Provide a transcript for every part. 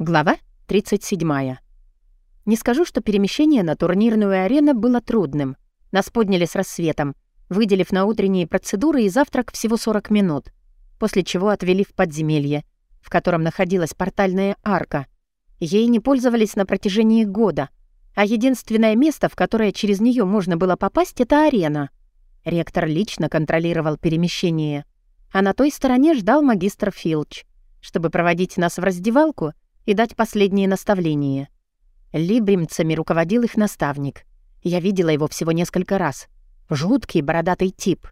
Глава 37. Не скажу, что перемещение на турнирную арену было трудным. Нас подняли с рассветом, выделив на утренние процедуры и завтрак всего 40 минут, после чего отвели в подземелье, в котором находилась портальная арка. Ей не пользовались на протяжении года, а единственное место, в которое через нее можно было попасть, это арена. Ректор лично контролировал перемещение, а на той стороне ждал магистр Филч, чтобы проводить нас в раздевалку — и дать последние наставления. Либримцами руководил их наставник. Я видела его всего несколько раз. Жуткий бородатый тип.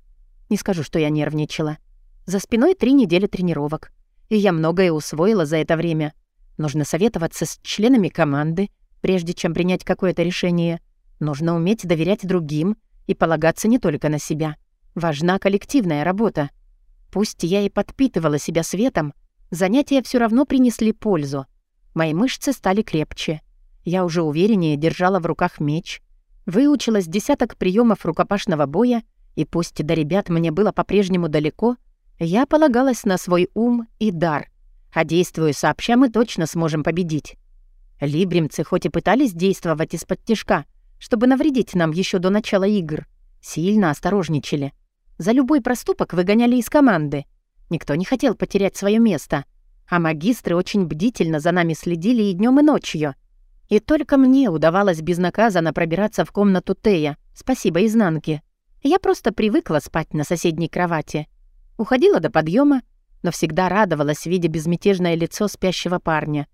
Не скажу, что я нервничала. За спиной три недели тренировок. И я многое усвоила за это время. Нужно советоваться с членами команды, прежде чем принять какое-то решение. Нужно уметь доверять другим и полагаться не только на себя. Важна коллективная работа. Пусть я и подпитывала себя светом, занятия все равно принесли пользу. Мои мышцы стали крепче. Я уже увереннее держала в руках меч. Выучилась десяток приемов рукопашного боя, и пусть до ребят мне было по-прежнему далеко, я полагалась на свой ум и дар. А действуя сообща, мы точно сможем победить. Либримцы хоть и пытались действовать из-под тяжка, чтобы навредить нам еще до начала игр, сильно осторожничали. За любой проступок выгоняли из команды. Никто не хотел потерять свое место — а магистры очень бдительно за нами следили и днем, и ночью. И только мне удавалось безнаказанно пробираться в комнату Тея, спасибо изнанке. Я просто привыкла спать на соседней кровати. Уходила до подъема, но всегда радовалась, видя безмятежное лицо спящего парня.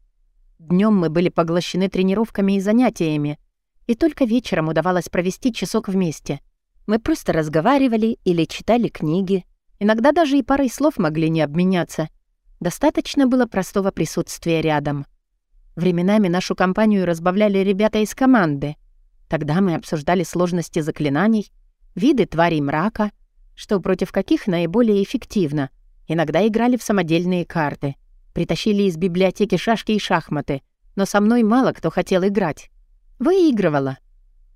Днем мы были поглощены тренировками и занятиями, и только вечером удавалось провести часок вместе. Мы просто разговаривали или читали книги, иногда даже и парой слов могли не обменяться — Достаточно было простого присутствия рядом. Временами нашу компанию разбавляли ребята из команды. Тогда мы обсуждали сложности заклинаний, виды тварей мрака, что против каких наиболее эффективно. Иногда играли в самодельные карты. Притащили из библиотеки шашки и шахматы, но со мной мало кто хотел играть. Выигрывала.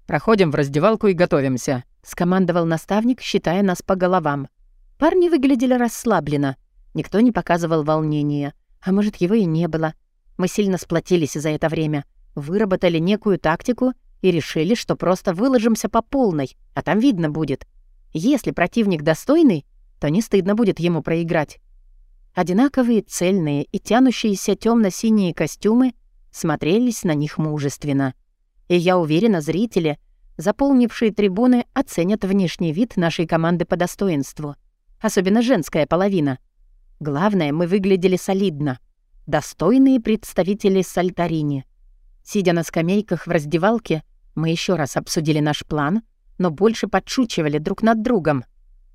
«Проходим в раздевалку и готовимся», — скомандовал наставник, считая нас по головам. Парни выглядели расслабленно — Никто не показывал волнения. А может, его и не было. Мы сильно сплотились за это время, выработали некую тактику и решили, что просто выложимся по полной, а там видно будет. Если противник достойный, то не стыдно будет ему проиграть. Одинаковые, цельные и тянущиеся темно синие костюмы смотрелись на них мужественно. И я уверена, зрители, заполнившие трибуны, оценят внешний вид нашей команды по достоинству. Особенно женская половина. Главное, мы выглядели солидно. Достойные представители Сальтарини. Сидя на скамейках в раздевалке, мы еще раз обсудили наш план, но больше подшучивали друг над другом.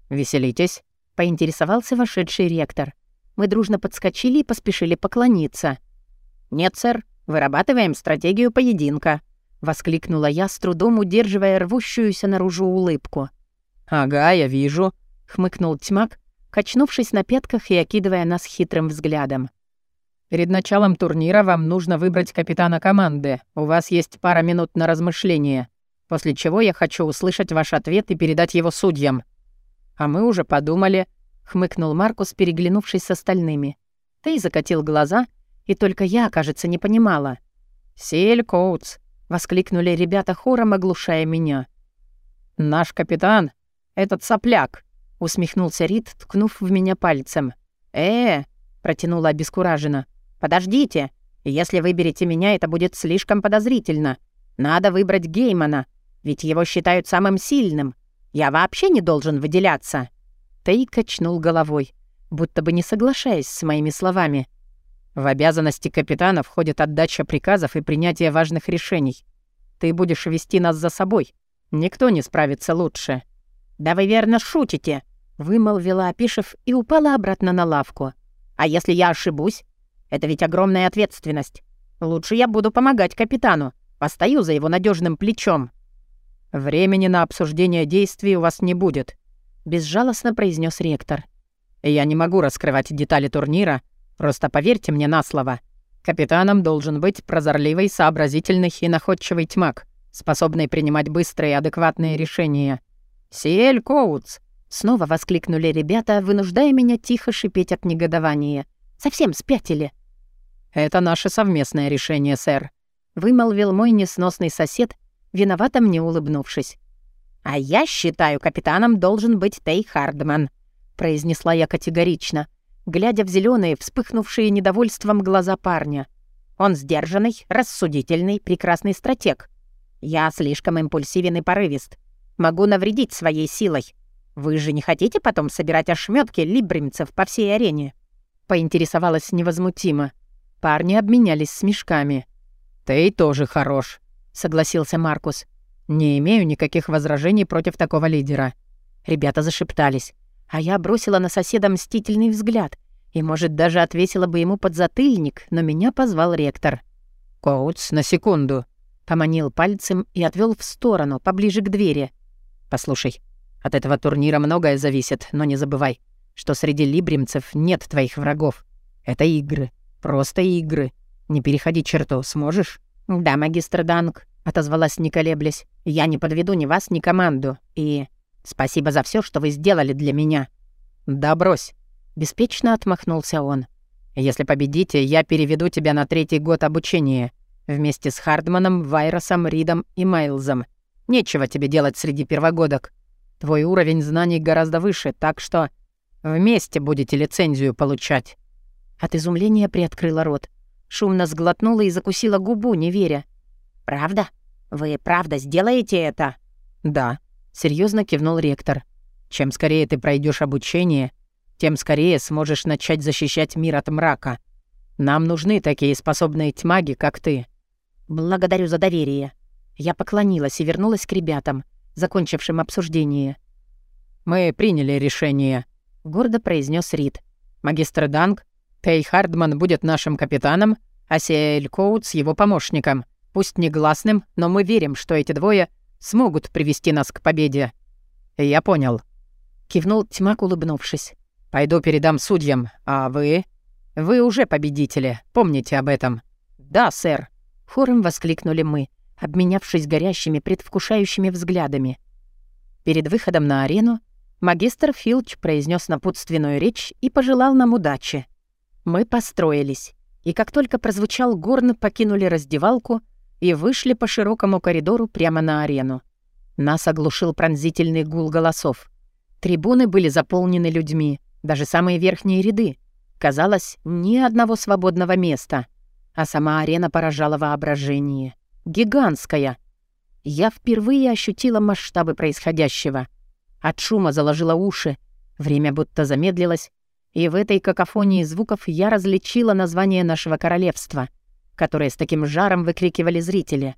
«Веселитесь?» — поинтересовался вошедший ректор. Мы дружно подскочили и поспешили поклониться. «Нет, сэр, вырабатываем стратегию поединка», — воскликнула я, с трудом удерживая рвущуюся наружу улыбку. «Ага, я вижу», — хмыкнул тьмак, качнувшись на пятках и окидывая нас хитрым взглядом. «Перед началом турнира вам нужно выбрать капитана команды. У вас есть пара минут на размышление, после чего я хочу услышать ваш ответ и передать его судьям». «А мы уже подумали», — хмыкнул Маркус, переглянувшись с остальными. Тей закатил глаза, и только я, кажется, не понимала. «Сель Коутс», — воскликнули ребята хором, оглушая меня. «Наш капитан — этот сопляк», усмехнулся Рид, ткнув в меня пальцем. «Э, — протянула обескураженно. «Подождите. Если выберете меня, это будет слишком подозрительно. Надо выбрать Геймана, ведь его считают самым сильным. Я вообще не должен выделяться». Тей качнул головой, будто бы не соглашаясь с моими словами. «В обязанности капитана входит отдача приказов и принятие важных решений. Ты будешь вести нас за собой. Никто не справится лучше». «Да вы верно шутите», Вымолвила, опишев, и упала обратно на лавку. «А если я ошибусь? Это ведь огромная ответственность. Лучше я буду помогать капитану. Постою за его надежным плечом». «Времени на обсуждение действий у вас не будет», — безжалостно произнес ректор. «Я не могу раскрывать детали турнира, просто поверьте мне на слово. Капитаном должен быть прозорливый, сообразительный и находчивый тьмак, способный принимать быстрые и адекватные решения. Сиэль Коутс, Снова воскликнули ребята, вынуждая меня тихо шипеть от негодования. Совсем спятили. Это наше совместное решение, сэр», — вымолвил мой несносный сосед, виновато мне улыбнувшись. «А я считаю, капитаном должен быть Тей Хардман», — произнесла я категорично, глядя в зеленые, вспыхнувшие недовольством глаза парня. «Он сдержанный, рассудительный, прекрасный стратег. Я слишком импульсивен и порывист. Могу навредить своей силой. Вы же не хотите потом собирать ошметки либримцев по всей арене?» Поинтересовалась невозмутимо. Парни обменялись смешками. «Ты тоже хорош», — согласился Маркус. «Не имею никаких возражений против такого лидера». Ребята зашептались, а я бросила на соседа мстительный взгляд и, может, даже отвесила бы ему подзатыльник, но меня позвал ректор. «Коутс, на секунду», — поманил пальцем и отвел в сторону, поближе к двери. «Послушай, от этого турнира многое зависит, но не забывай, что среди либримцев нет твоих врагов. Это игры, просто игры. Не переходи черту, сможешь?» «Да, магистр Данг», — отозвалась не колеблясь. «Я не подведу ни вас, ни команду. И спасибо за все, что вы сделали для меня». «Да брось», — беспечно отмахнулся он. «Если победите, я переведу тебя на третий год обучения. Вместе с Хардманом, Вайросом, Ридом и Майлзом. Нечего тебе делать среди первогодок. Твой уровень знаний гораздо выше, так что вместе будете лицензию получать». От изумления приоткрыла рот. Шумно сглотнула и закусила губу, не веря. «Правда? Вы правда сделаете это?» «Да», — серьезно кивнул ректор. «Чем скорее ты пройдешь обучение, тем скорее сможешь начать защищать мир от мрака. Нам нужны такие способные тьмаги, как ты». «Благодарю за доверие». Я поклонилась и вернулась к ребятам, закончившим обсуждение. «Мы приняли решение», — гордо произнес Рид. «Магистр Данг Тей Хардман будет нашим капитаном, а Сиэль Коутс его помощником. Пусть негласным, но мы верим, что эти двое смогут привести нас к победе». «Я понял», — кивнул Тьмак, улыбнувшись. «Пойду передам судьям, а вы...» «Вы уже победители, помните об этом». «Да, сэр», — хором воскликнули мы, обменявшись горящими, предвкушающими взглядами. Перед выходом на арену магистр Филч произнес напутственную речь и пожелал нам удачи. Мы построились, и как только прозвучал горн, покинули раздевалку и вышли по широкому коридору прямо на арену. Нас оглушил пронзительный гул голосов. Трибуны были заполнены людьми, даже самые верхние ряды. Казалось, ни одного свободного места. А сама арена поражала воображение. Гигантская. Я впервые ощутила масштабы происходящего. От шума заложила уши. Время будто замедлилось, и в этой какофонии звуков я различила название нашего королевства, которое с таким жаром выкрикивали зрители.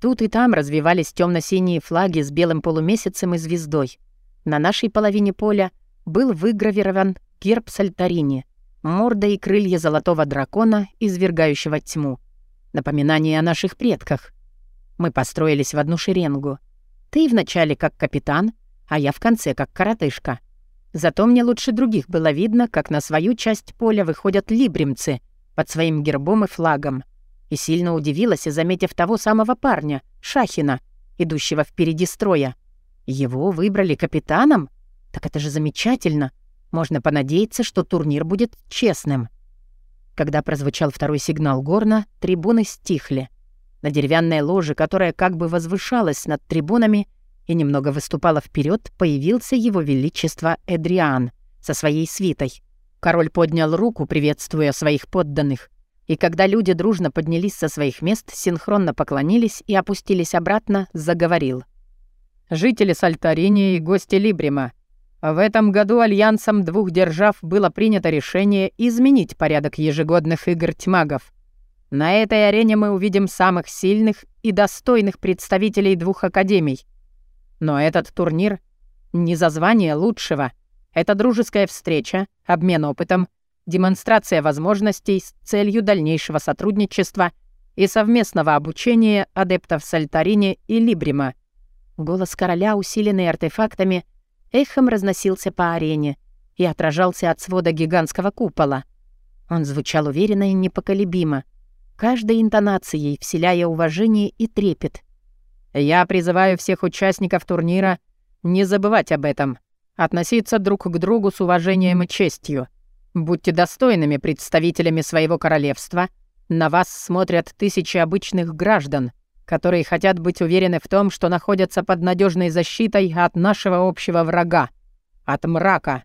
Тут и там развивались темно синие флаги с белым полумесяцем и звездой. На нашей половине поля был выгравирован герб Сальтарини, морда и крылья золотого дракона, извергающего тьму. Напоминание о наших предках. Мы построились в одну шеренгу. Ты вначале как капитан, а я в конце как коротышка — Зато мне лучше других было видно, как на свою часть поля выходят либримцы под своим гербом и флагом. И сильно удивилась, заметив того самого парня, Шахина, идущего впереди строя. Его выбрали капитаном? Так это же замечательно. Можно понадеяться, что турнир будет честным. Когда прозвучал второй сигнал горна, трибуны стихли. На деревянной ложе, которая как бы возвышалась над трибунами, и немного выступала вперед, появился его величество Эдриан со своей свитой. Король поднял руку, приветствуя своих подданных, и когда люди дружно поднялись со своих мест, синхронно поклонились и опустились обратно, заговорил. «Жители Сальтарини и гости Либрима, в этом году альянсом двух держав было принято решение изменить порядок ежегодных игр тьмагов. На этой арене мы увидим самых сильных и достойных представителей двух академий — но этот турнир не за звание лучшего. Это дружеская встреча, обмен опытом, демонстрация возможностей с целью дальнейшего сотрудничества и совместного обучения адептов Сальтарини и Либрима. Голос короля, усиленный артефактами, эхом разносился по арене и отражался от свода гигантского купола. Он звучал уверенно и непоколебимо, каждой интонацией вселяя уважение и трепет — я призываю всех участников турнира не забывать об этом, относиться друг к другу с уважением и честью. Будьте достойными представителями своего королевства На вас смотрят тысячи обычных граждан, которые хотят быть уверены в том, что находятся под надежной защитой от нашего общего врага, от мрака».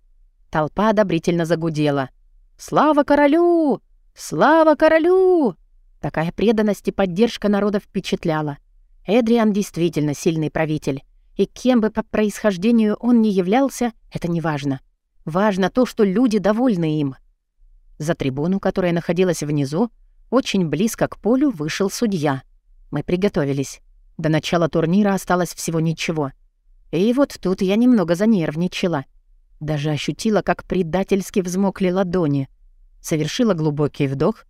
Толпа одобрительно загудела. «Слава королю! Слава королю!» Такая преданность и поддержка народа впечатляла. Эдриан действительно сильный правитель. И кем бы по происхождению он ни являлся, это не важно. Важно то, что люди довольны им. За трибуну, которая находилась внизу, очень близко к полю вышел судья. Мы приготовились. До начала турнира осталось всего ничего. И вот тут я немного занервничала. Даже ощутила, как предательски взмокли ладони. Совершила глубокий вдох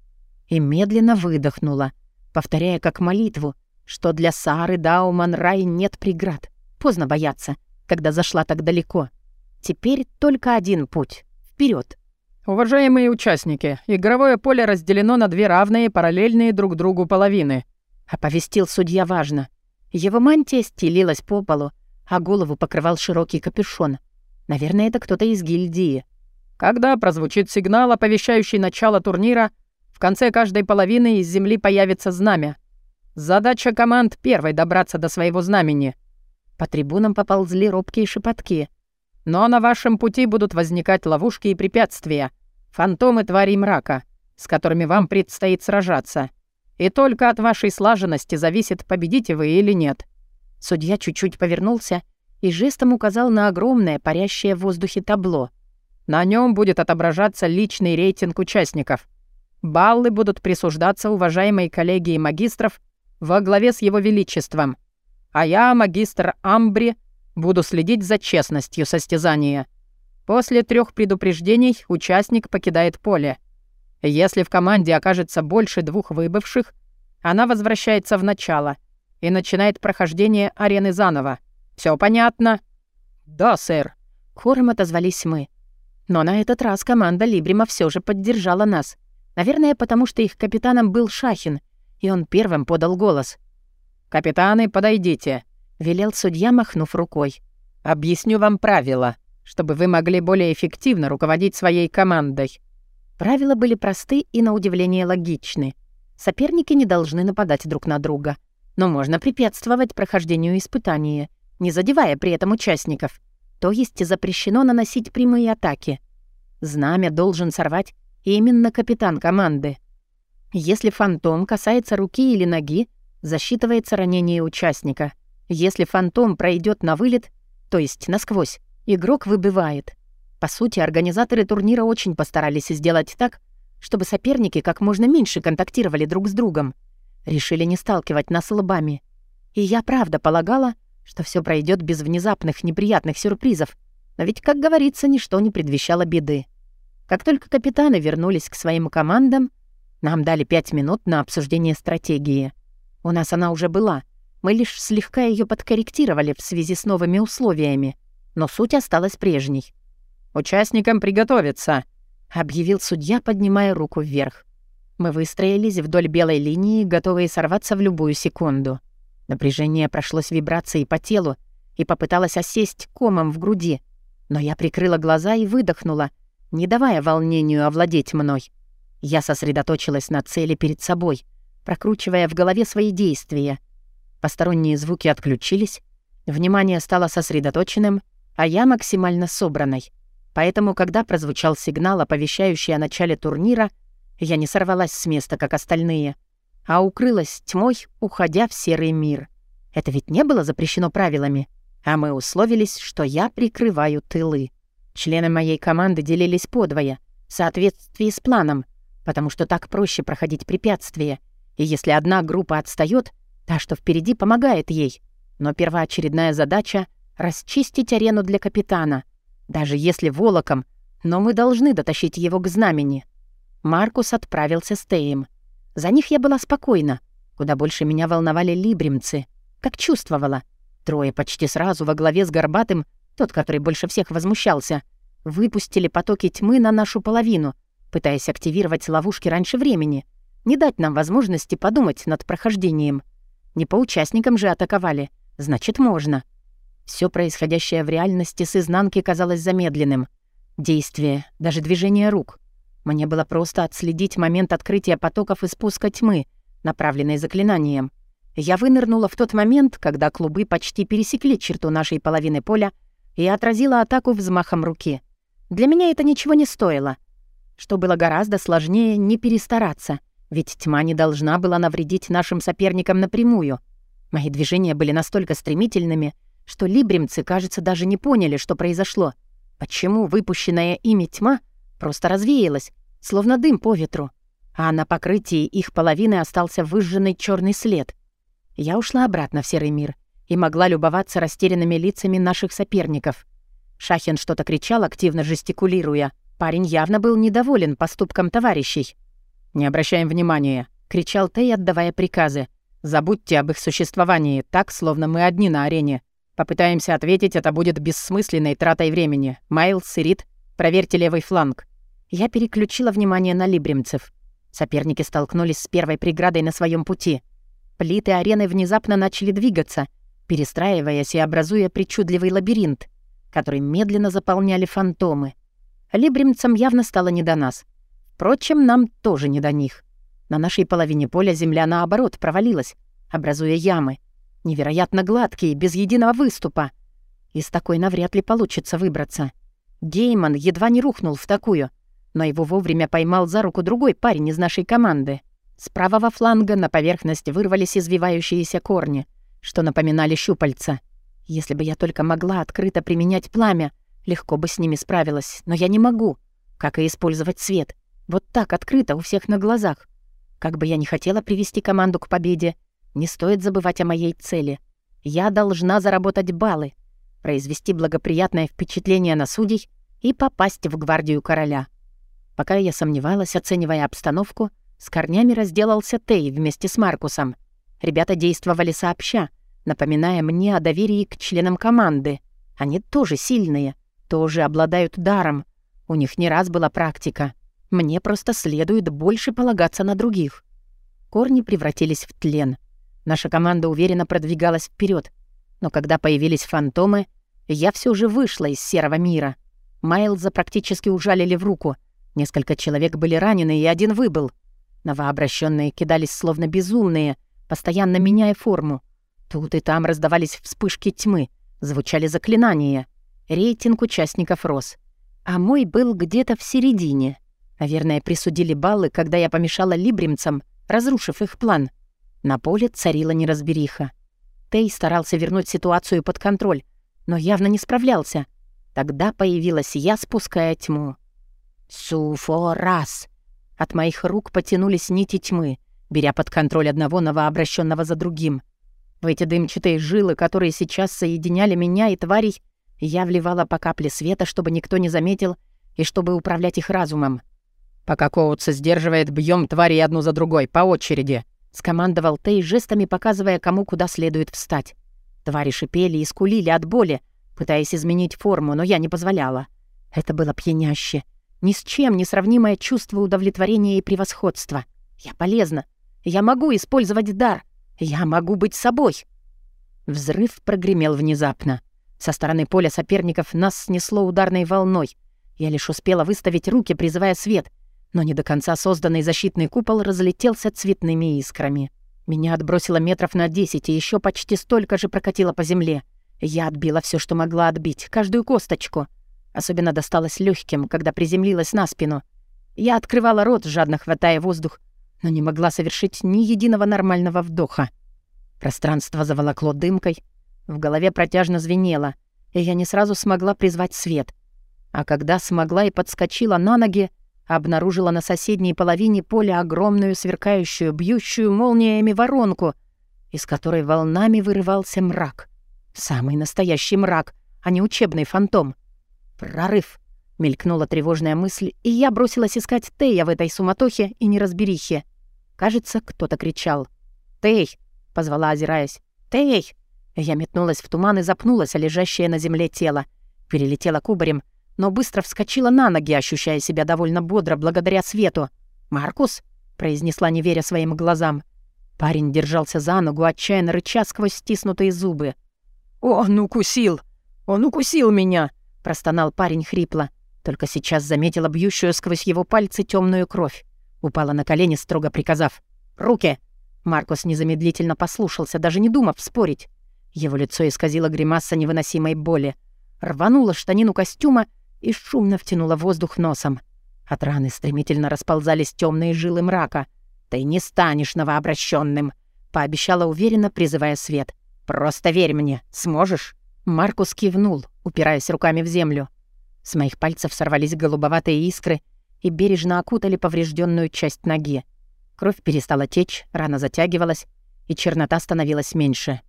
и медленно выдохнула, повторяя как молитву, что для Сары Дауман Рай нет преград. Поздно бояться, когда зашла так далеко. Теперь только один путь — вперед. «Уважаемые участники, игровое поле разделено на две равные, параллельные друг другу половины», — оповестил судья важно. Его мантия стелилась по полу, а голову покрывал широкий капюшон. Наверное, это кто-то из гильдии. «Когда прозвучит сигнал, оповещающий начало турнира, в конце каждой половины из земли появится знамя. Задача команд первой добраться до своего знамени». По трибунам поползли робкие шепотки. Но на вашем пути будут возникать ловушки и препятствия, фантомы тварей мрака, с которыми вам предстоит сражаться. И только от вашей слаженности зависит, победите вы или нет». Судья чуть-чуть повернулся и жестом указал на огромное парящее в воздухе табло. На нем будет отображаться личный рейтинг участников. Баллы будут присуждаться уважаемой коллегии магистров во главе с его величеством. А я, магистр Амбри, Буду следить за честностью состязания. После трех предупреждений участник покидает поле. Если в команде окажется больше двух выбывших, она возвращается в начало и начинает прохождение арены заново. Все понятно?» «Да, сэр». Хором отозвались мы. Но на этот раз команда Либрима все же поддержала нас. Наверное, потому что их капитаном был Шахин, и он первым подал голос. «Капитаны, подойдите. — велел судья, махнув рукой. «Объясню вам правила, чтобы вы могли более эффективно руководить своей командой». Правила были просты и, на удивление, логичны. Соперники не должны нападать друг на друга. Но можно препятствовать прохождению испытания, не задевая при этом участников. То есть запрещено наносить прямые атаки. Знамя должен сорвать именно капитан команды. Если фантом касается руки или ноги, засчитывается ранение участника — если фантом пройдет на вылет, то есть насквозь, игрок выбывает. По сути, организаторы турнира очень постарались сделать так, чтобы соперники как можно меньше контактировали друг с другом. Решили не сталкивать нас лбами. И я правда полагала, что все пройдет без внезапных неприятных сюрпризов. Но ведь, как говорится, ничто не предвещало беды. Как только капитаны вернулись к своим командам, нам дали пять минут на обсуждение стратегии. У нас она уже была — мы лишь слегка ее подкорректировали в связи с новыми условиями, но суть осталась прежней. «Участникам приготовиться», — объявил судья, поднимая руку вверх. Мы выстроились вдоль белой линии, готовые сорваться в любую секунду. Напряжение прошлось вибрацией по телу и попыталась осесть комом в груди, но я прикрыла глаза и выдохнула, не давая волнению овладеть мной. Я сосредоточилась на цели перед собой, прокручивая в голове свои действия — Посторонние звуки отключились, внимание стало сосредоточенным, а я максимально собранной. Поэтому, когда прозвучал сигнал, оповещающий о начале турнира, я не сорвалась с места, как остальные, а укрылась тьмой, уходя в серый мир. Это ведь не было запрещено правилами, а мы условились, что я прикрываю тылы. Члены моей команды делились подвое, в соответствии с планом, потому что так проще проходить препятствия, и если одна группа отстает, Та, что впереди, помогает ей. Но первоочередная задача — расчистить арену для капитана. Даже если волоком, но мы должны дотащить его к знамени. Маркус отправился с Теем. За них я была спокойна. Куда больше меня волновали либримцы. Как чувствовала. Трое почти сразу во главе с Горбатым, тот, который больше всех возмущался, выпустили потоки тьмы на нашу половину, пытаясь активировать ловушки раньше времени, не дать нам возможности подумать над прохождением — не по участникам же атаковали. Значит, можно. Все происходящее в реальности с изнанки казалось замедленным. Действие, даже движение рук. Мне было просто отследить момент открытия потоков и спуска тьмы, направленной заклинанием. Я вынырнула в тот момент, когда клубы почти пересекли черту нашей половины поля и отразила атаку взмахом руки. Для меня это ничего не стоило. Что было гораздо сложнее не перестараться, ведь тьма не должна была навредить нашим соперникам напрямую. Мои движения были настолько стремительными, что либримцы, кажется, даже не поняли, что произошло. Почему выпущенная ими тьма просто развеялась, словно дым по ветру, а на покрытии их половины остался выжженный черный след. Я ушла обратно в серый мир и могла любоваться растерянными лицами наших соперников. Шахин что-то кричал, активно жестикулируя. Парень явно был недоволен поступком товарищей. «Не обращаем внимания», — кричал Тей, отдавая приказы. «Забудьте об их существовании, так, словно мы одни на арене. Попытаемся ответить, это будет бессмысленной тратой времени. Майлз и Рид, проверьте левый фланг». Я переключила внимание на либримцев. Соперники столкнулись с первой преградой на своем пути. Плиты арены внезапно начали двигаться, перестраиваясь и образуя причудливый лабиринт, который медленно заполняли фантомы. Либримцам явно стало не до нас. Впрочем, нам тоже не до них. На нашей половине поля земля, наоборот, провалилась, образуя ямы. Невероятно гладкие, без единого выступа. Из такой навряд ли получится выбраться. Гейман едва не рухнул в такую, но его вовремя поймал за руку другой парень из нашей команды. С правого фланга на поверхность вырвались извивающиеся корни, что напоминали щупальца. Если бы я только могла открыто применять пламя, легко бы с ними справилась, но я не могу. Как и использовать свет. Вот так, открыто, у всех на глазах. Как бы я ни хотела привести команду к победе, не стоит забывать о моей цели. Я должна заработать баллы, произвести благоприятное впечатление на судей и попасть в гвардию короля. Пока я сомневалась, оценивая обстановку, с корнями разделался Тей вместе с Маркусом. Ребята действовали сообща, напоминая мне о доверии к членам команды. Они тоже сильные, тоже обладают даром. У них не раз была практика. Мне просто следует больше полагаться на других. Корни превратились в тлен. Наша команда уверенно продвигалась вперед, но когда появились фантомы, я все же вышла из серого мира. Майлза практически ужалили в руку. Несколько человек были ранены, и один выбыл. Новообращенные кидались словно безумные, постоянно меняя форму. Тут и там раздавались вспышки тьмы, звучали заклинания. Рейтинг участников рос. А мой был где-то в середине. Наверное, присудили баллы, когда я помешала либримцам, разрушив их план. На поле царила неразбериха. Тей старался вернуть ситуацию под контроль, но явно не справлялся. Тогда появилась я, спуская тьму. «Суфорас!» От моих рук потянулись нити тьмы, беря под контроль одного новообращенного за другим. В эти дымчатые жилы, которые сейчас соединяли меня и тварей, я вливала по капле света, чтобы никто не заметил, и чтобы управлять их разумом. «Пока Коутса сдерживает, бьем твари одну за другой, по очереди», — скомандовал Тей, жестами показывая, кому куда следует встать. Твари шипели и скулили от боли, пытаясь изменить форму, но я не позволяла. Это было пьяняще. Ни с чем не сравнимое чувство удовлетворения и превосходства. Я полезна. Я могу использовать дар. Я могу быть собой. Взрыв прогремел внезапно. Со стороны поля соперников нас снесло ударной волной. Я лишь успела выставить руки, призывая свет — но не до конца созданный защитный купол разлетелся цветными искрами. Меня отбросило метров на десять и еще почти столько же прокатило по земле. Я отбила все, что могла отбить, каждую косточку. Особенно досталось легким, когда приземлилась на спину. Я открывала рот, жадно хватая воздух, но не могла совершить ни единого нормального вдоха. Пространство заволокло дымкой, в голове протяжно звенело, и я не сразу смогла призвать свет. А когда смогла и подскочила на ноги, обнаружила на соседней половине поля огромную сверкающую, бьющую молниями воронку, из которой волнами вырывался мрак. Самый настоящий мрак, а не учебный фантом. «Прорыв!» — мелькнула тревожная мысль, и я бросилась искать Тея в этой суматохе и неразберихе. Кажется, кто-то кричал. «Тей!» — позвала, озираясь. «Тей!» Я метнулась в туман и запнулась, а лежащее на земле тело. Перелетела кубарем — но быстро вскочила на ноги, ощущая себя довольно бодро благодаря свету. «Маркус?» — произнесла, не веря своим глазам. Парень держался за ногу, отчаянно рыча сквозь стиснутые зубы. «Он укусил! Он укусил меня!» — простонал парень хрипло. Только сейчас заметила бьющую сквозь его пальцы темную кровь. Упала на колени, строго приказав. «Руки!» Маркус незамедлительно послушался, даже не думав спорить. Его лицо исказило гримаса невыносимой боли. Рванула штанину костюма и шумно втянула воздух носом. От раны стремительно расползались темные жилы мрака. «Ты не станешь новообращенным, пообещала уверенно, призывая свет. «Просто верь мне, сможешь?» Маркус кивнул, упираясь руками в землю. С моих пальцев сорвались голубоватые искры и бережно окутали поврежденную часть ноги. Кровь перестала течь, рана затягивалась, и чернота становилась меньше.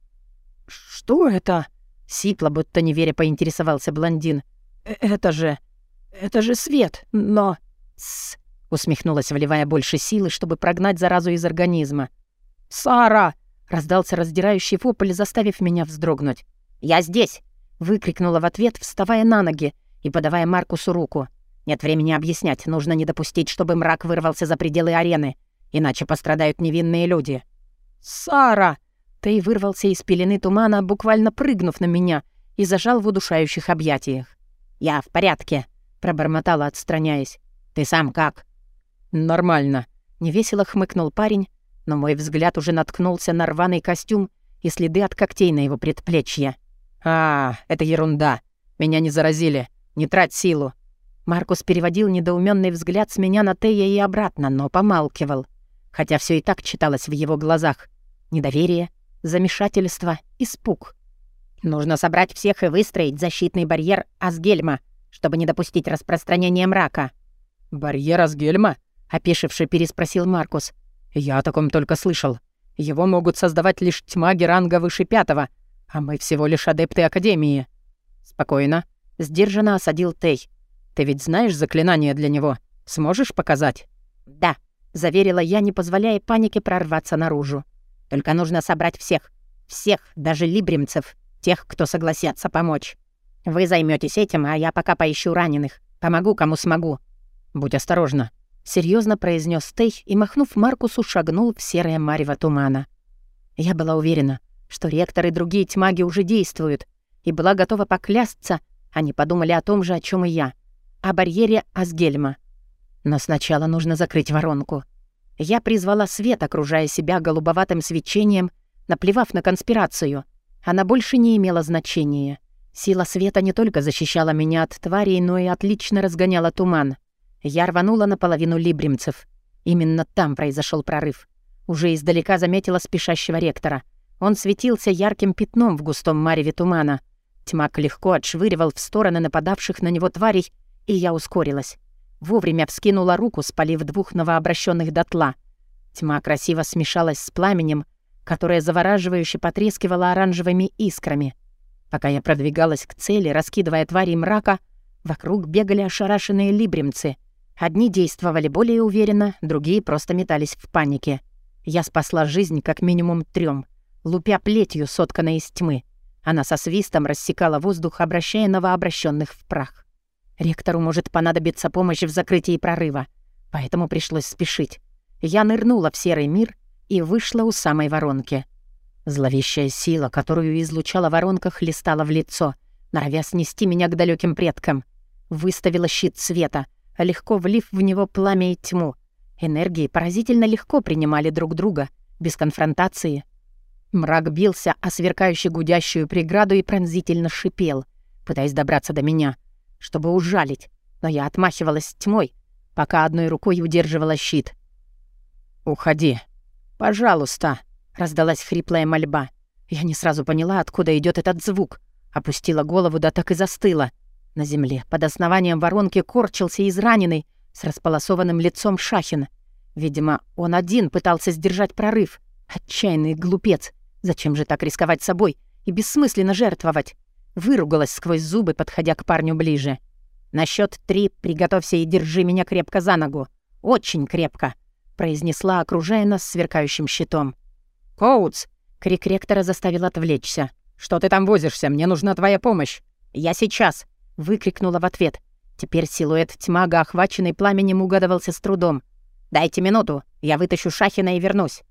«Что это?» — сипло, будто не веря, поинтересовался блондин. «Э, «Это же... это же свет, но...» «Тссс!» — усмехнулась, вливая больше силы, чтобы прогнать заразу из организма. «Сара!» — раздался раздирающий вопль, заставив меня вздрогнуть. «Я здесь!» — выкрикнула в ответ, вставая на ноги и подавая Маркусу руку. «Нет времени объяснять, нужно не допустить, чтобы мрак вырвался за пределы арены, иначе пострадают невинные люди». «Сара!» Тей вырвался из пелены тумана, буквально прыгнув на меня, и зажал в удушающих объятиях. «Я в порядке», — пробормотала, отстраняясь. «Ты сам как?» «Нормально», — невесело хмыкнул парень, но мой взгляд уже наткнулся на рваный костюм и следы от когтей на его предплечье. «А, это ерунда. Меня не заразили. Не трать силу». Маркус переводил недоуменный взгляд с меня на Тея и обратно, но помалкивал. Хотя все и так читалось в его глазах. Недоверие, замешательство, испуг. «Нужно собрать всех и выстроить защитный барьер Асгельма, чтобы не допустить распространения мрака». «Барьер Асгельма?» — опешивший переспросил Маркус. «Я о таком только слышал. Его могут создавать лишь тьмаги ранга выше пятого, а мы всего лишь адепты Академии». «Спокойно», — сдержанно осадил Тей. «Ты ведь знаешь заклинание для него? Сможешь показать?» «Да», — заверила я, не позволяя панике прорваться наружу. «Только нужно собрать всех. Всех, даже либримцев, тех, кто согласятся помочь. Вы займетесь этим, а я пока поищу раненых. Помогу, кому смогу. Будь осторожна», — серьезно произнес Тей и, махнув Маркусу, шагнул в серое марево тумана. Я была уверена, что ректор и другие тьмаги уже действуют, и была готова поклясться, они подумали о том же, о чем и я, о барьере Асгельма. Но сначала нужно закрыть воронку. Я призвала свет, окружая себя голубоватым свечением, наплевав на конспирацию. Она больше не имела значения. Сила света не только защищала меня от тварей, но и отлично разгоняла туман. Я рванула наполовину либримцев. Именно там произошел прорыв. Уже издалека заметила спешащего ректора. Он светился ярким пятном в густом мареве тумана. Тьмак легко отшвыривал в стороны нападавших на него тварей, и я ускорилась. Вовремя вскинула руку, спалив двух новообращенных дотла. Тьма красиво смешалась с пламенем, которое завораживающе потрескивало оранжевыми искрами. Пока я продвигалась к цели, раскидывая твари мрака, вокруг бегали ошарашенные либримцы — Одни действовали более уверенно, другие просто метались в панике. Я спасла жизнь как минимум трем, лупя плетью, сотканной из тьмы. Она со свистом рассекала воздух, обращая новообращенных в прах. Ректору может понадобиться помощь в закрытии прорыва, поэтому пришлось спешить. Я нырнула в серый мир и вышла у самой воронки. Зловещая сила, которую излучала воронка, хлестала в лицо, норовя снести меня к далеким предкам. Выставила щит света — легко влив в него пламя и тьму. Энергии поразительно легко принимали друг друга, без конфронтации. Мрак бился о сверкающую гудящую преграду и пронзительно шипел, пытаясь добраться до меня, чтобы ужалить, но я отмахивалась тьмой, пока одной рукой удерживала щит. «Уходи. Пожалуйста», — раздалась хриплая мольба. Я не сразу поняла, откуда идет этот звук. Опустила голову, да так и застыла — на земле, под основанием воронки, корчился израненный, с располосованным лицом Шахин. Видимо, он один пытался сдержать прорыв. Отчаянный глупец. Зачем же так рисковать собой и бессмысленно жертвовать? Выругалась сквозь зубы, подходя к парню ближе. «На счет три приготовься и держи меня крепко за ногу. Очень крепко», — произнесла, окружая нас сверкающим щитом. «Коутс!» — крик ректора заставил отвлечься. «Что ты там возишься? Мне нужна твоя помощь». «Я сейчас!» Выкрикнула в ответ. Теперь силуэт тьмага, охваченный пламенем, угадывался с трудом. «Дайте минуту, я вытащу Шахина и вернусь».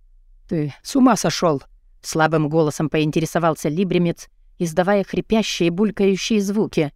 «Ты с ума сошел? слабым голосом поинтересовался Либремец, издавая хрипящие, булькающие звуки.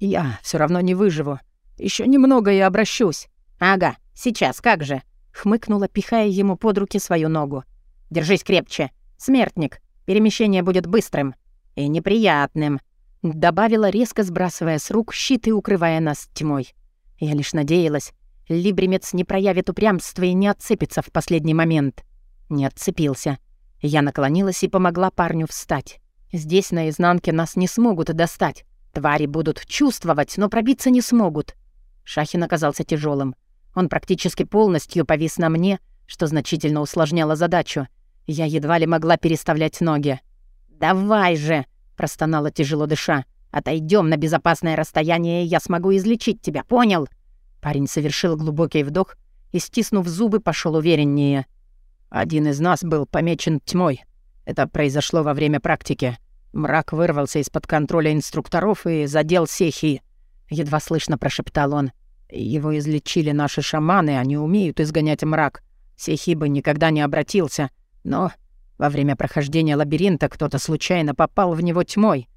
Я все равно не выживу. Еще немного и обращусь». «Ага, сейчас, как же?» — хмыкнула, пихая ему под руки свою ногу. «Держись крепче. Смертник. Перемещение будет быстрым. И неприятным», — добавила, резко сбрасывая с рук щит и укрывая нас тьмой. Я лишь надеялась, Либремец не проявит упрямства и не отцепится в последний момент. Не отцепился. Я наклонилась и помогла парню встать. Здесь, на изнанке, нас не смогут достать. Твари будут чувствовать, но пробиться не смогут. Шахин оказался тяжелым. Он практически полностью повис на мне, что значительно усложняло задачу. Я едва ли могла переставлять ноги. «Давай же!» — простонала тяжело дыша. Отойдем на безопасное расстояние, и я смогу излечить тебя, понял?» Парень совершил глубокий вдох и, стиснув зубы, пошел увереннее. «Один из нас был помечен тьмой. Это произошло во время практики. Мрак вырвался из-под контроля инструкторов и задел Сехи. Едва слышно прошептал он. Его излечили наши шаманы, они умеют изгонять мрак. Сехи бы никогда не обратился, но во время прохождения лабиринта кто-то случайно попал в него тьмой.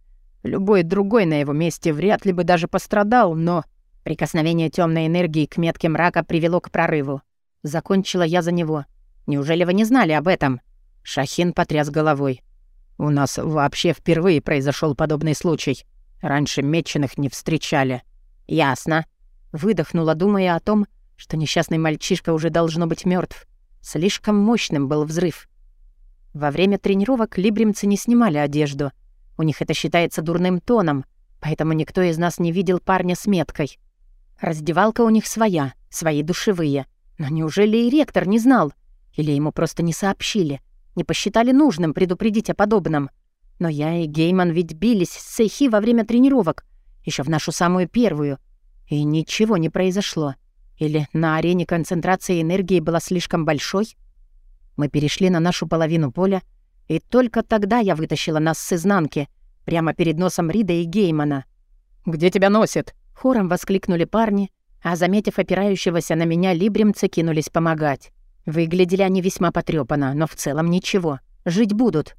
Любой другой на его месте вряд ли бы даже пострадал, но... Прикосновение темной энергии к метке мрака привело к прорыву. Закончила я за него. Неужели вы не знали об этом? Шахин потряс головой. У нас вообще впервые произошел подобный случай. Раньше меченых не встречали. Ясно. Выдохнула, думая о том, что несчастный мальчишка уже должно быть мертв. Слишком мощным был взрыв. Во время тренировок либримцы не снимали одежду — у них это считается дурным тоном, поэтому никто из нас не видел парня с меткой. Раздевалка у них своя, свои душевые. Но неужели и ректор не знал? Или ему просто не сообщили? Не посчитали нужным предупредить о подобном? Но я и Гейман ведь бились с Сейхи во время тренировок, еще в нашу самую первую. И ничего не произошло. Или на арене концентрация энергии была слишком большой? Мы перешли на нашу половину поля, и только тогда я вытащила нас с изнанки, прямо перед носом Рида и Геймана. «Где тебя носит?» — хором воскликнули парни, а, заметив опирающегося на меня либремцы, кинулись помогать. Выглядели они весьма потрёпанно, но в целом ничего. Жить будут.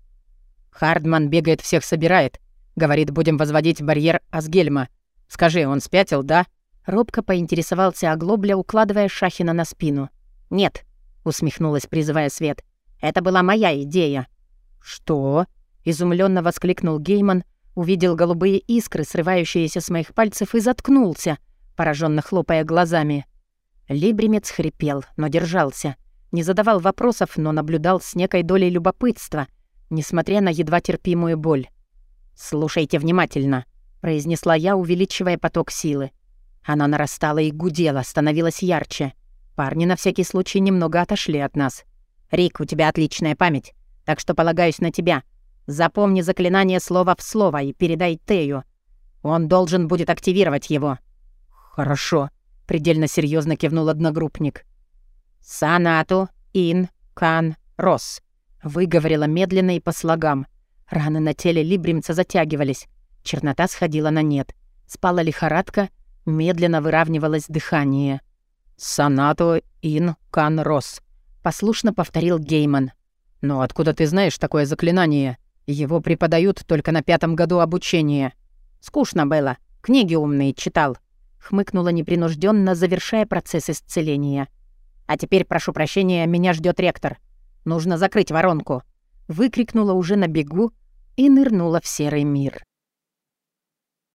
Хардман бегает, всех собирает. Говорит, будем возводить барьер Асгельма. Скажи, он спятил, да? Робко поинтересовался Оглобля, укладывая Шахина на спину. «Нет», — усмехнулась, призывая свет. «Это была моя идея. «Что?» — изумленно воскликнул Гейман, увидел голубые искры, срывающиеся с моих пальцев, и заткнулся, пораженно хлопая глазами. Либремец хрипел, но держался. Не задавал вопросов, но наблюдал с некой долей любопытства, несмотря на едва терпимую боль. «Слушайте внимательно», — произнесла я, увеличивая поток силы. Она нарастала и гудела, становилась ярче. Парни на всякий случай немного отошли от нас. «Рик, у тебя отличная память. Так что полагаюсь на тебя. Запомни заклинание слово в слово и передай Тею. Он должен будет активировать его». «Хорошо», — предельно серьезно кивнул одногруппник. «Санату, Ин, Кан, Рос», — выговорила медленно и по слогам. Раны на теле Либримца затягивались. Чернота сходила на нет. Спала лихорадка, медленно выравнивалось дыхание. «Санату, Ин, Кан, Рос», — послушно повторил Гейман. «Но откуда ты знаешь такое заклинание? Его преподают только на пятом году обучения». «Скучно было. Книги умные читал», — хмыкнула непринужденно, завершая процесс исцеления. «А теперь, прошу прощения, меня ждет ректор. Нужно закрыть воронку», — выкрикнула уже на бегу и нырнула в серый мир.